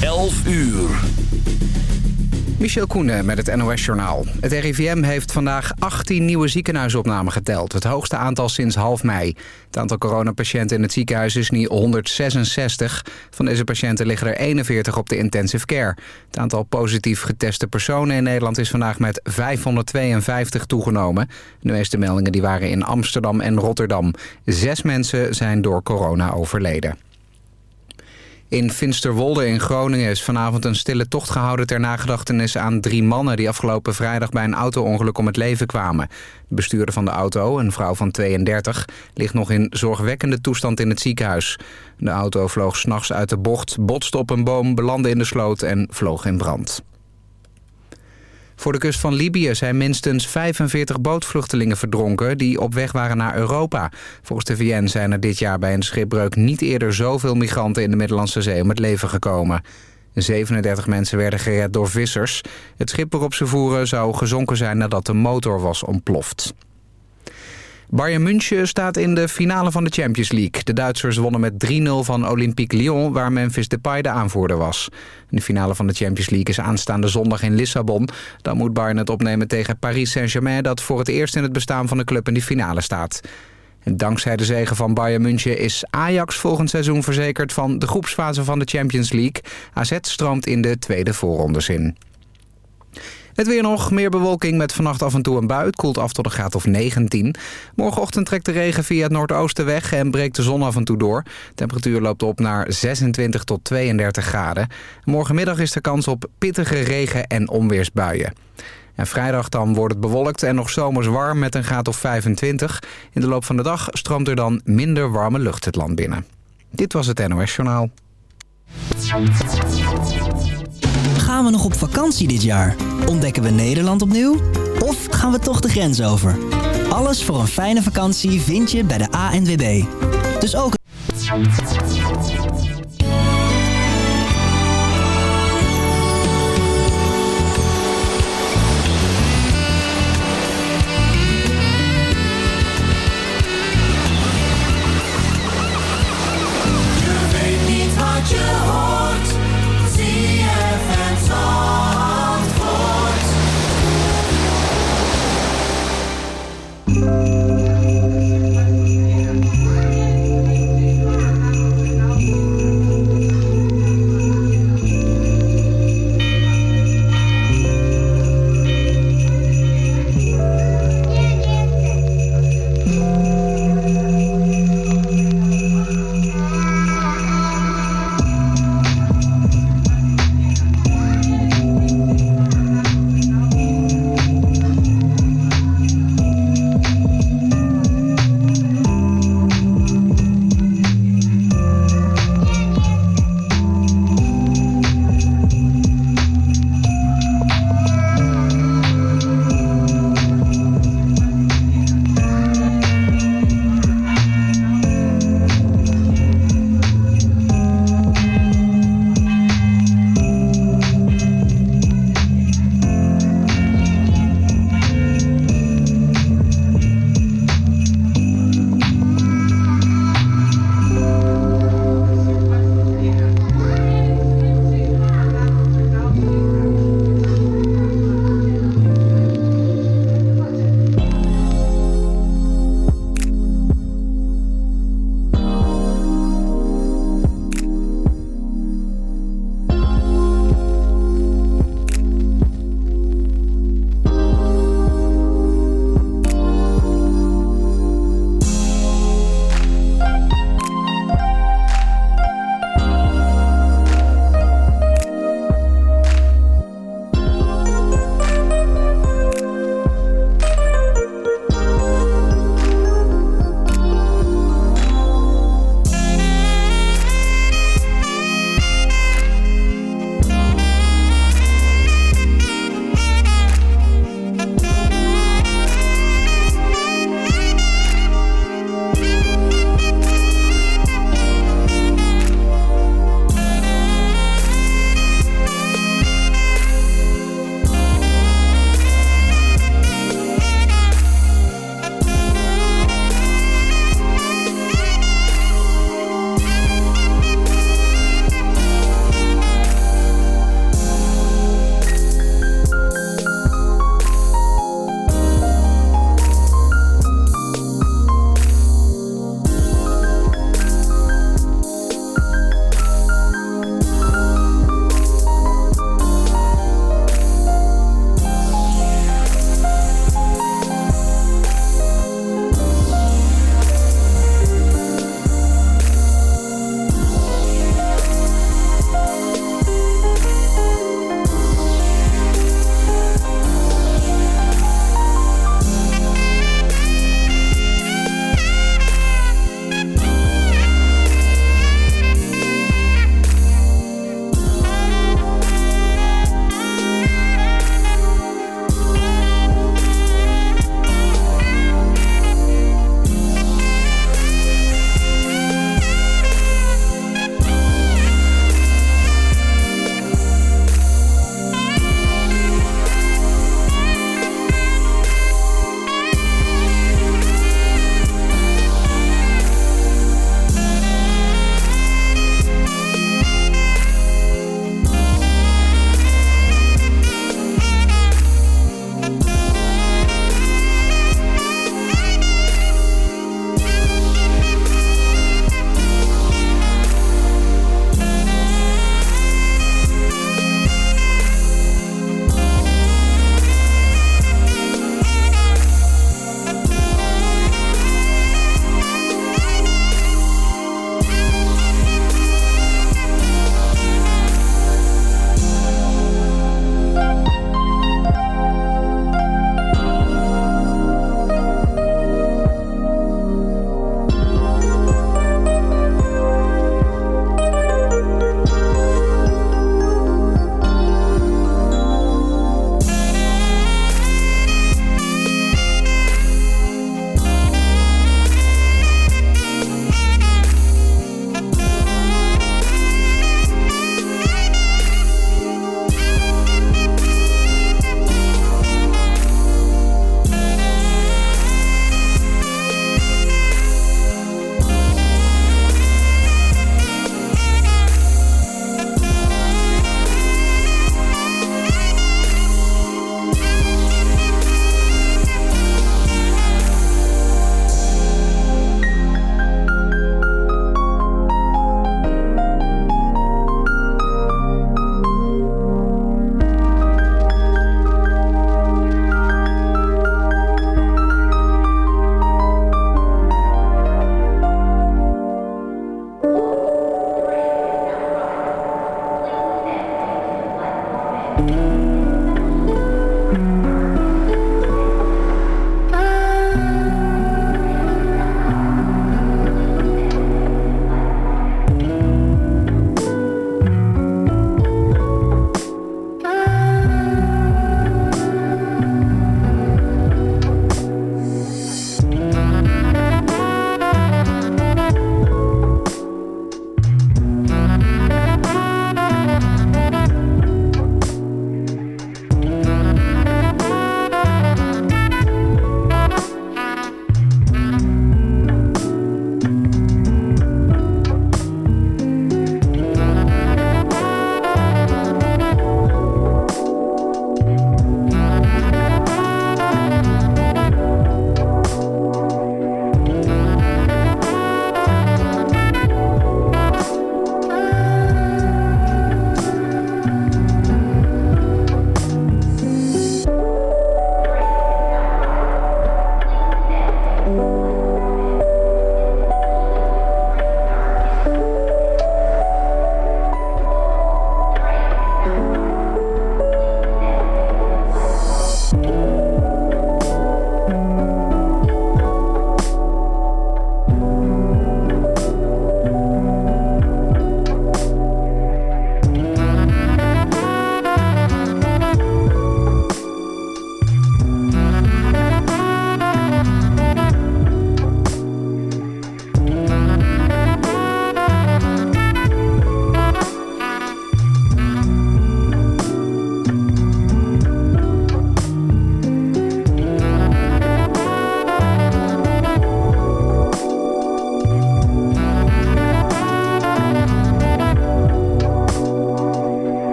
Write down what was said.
11 uur. Michel Koenen met het NOS-journaal. Het RIVM heeft vandaag 18 nieuwe ziekenhuisopnamen geteld. Het hoogste aantal sinds half mei. Het aantal coronapatiënten in het ziekenhuis is nu 166. Van deze patiënten liggen er 41 op de intensive care. Het aantal positief geteste personen in Nederland is vandaag met 552 toegenomen. De meeste meldingen die waren in Amsterdam en Rotterdam. Zes mensen zijn door corona overleden. In Finsterwolde in Groningen is vanavond een stille tocht gehouden... ter nagedachtenis aan drie mannen die afgelopen vrijdag bij een auto-ongeluk om het leven kwamen. De bestuurder van de auto, een vrouw van 32, ligt nog in zorgwekkende toestand in het ziekenhuis. De auto vloog s'nachts uit de bocht, botste op een boom, belandde in de sloot en vloog in brand. Voor de kust van Libië zijn minstens 45 bootvluchtelingen verdronken... die op weg waren naar Europa. Volgens de VN zijn er dit jaar bij een schipbreuk... niet eerder zoveel migranten in de Middellandse Zee om het leven gekomen. 37 mensen werden gered door vissers. Het schip waarop ze voeren zou gezonken zijn nadat de motor was ontploft. Bayern München staat in de finale van de Champions League. De Duitsers wonnen met 3-0 van Olympique Lyon, waar Memphis Depay de aanvoerder was. De finale van de Champions League is aanstaande zondag in Lissabon. Dan moet Bayern het opnemen tegen Paris Saint-Germain... dat voor het eerst in het bestaan van de club in de finale staat. En dankzij de zegen van Bayern München is Ajax volgend seizoen verzekerd... van de groepsfase van de Champions League. AZ stroomt in de tweede voorrondes in. Het weer nog, meer bewolking met vannacht af en toe een bui. Het koelt af tot een graad of 19. Morgenochtend trekt de regen via het noordoosten weg en breekt de zon af en toe door. De temperatuur loopt op naar 26 tot 32 graden. Morgenmiddag is er kans op pittige regen- en onweersbuien. En vrijdag dan wordt het bewolkt en nog zomers warm met een graad of 25. In de loop van de dag stroomt er dan minder warme lucht het land binnen. Dit was het NOS Journaal. Gaan we nog op vakantie dit jaar? Ontdekken we Nederland opnieuw? Of gaan we toch de grens over? Alles voor een fijne vakantie vind je bij de ANWB. Dus ook...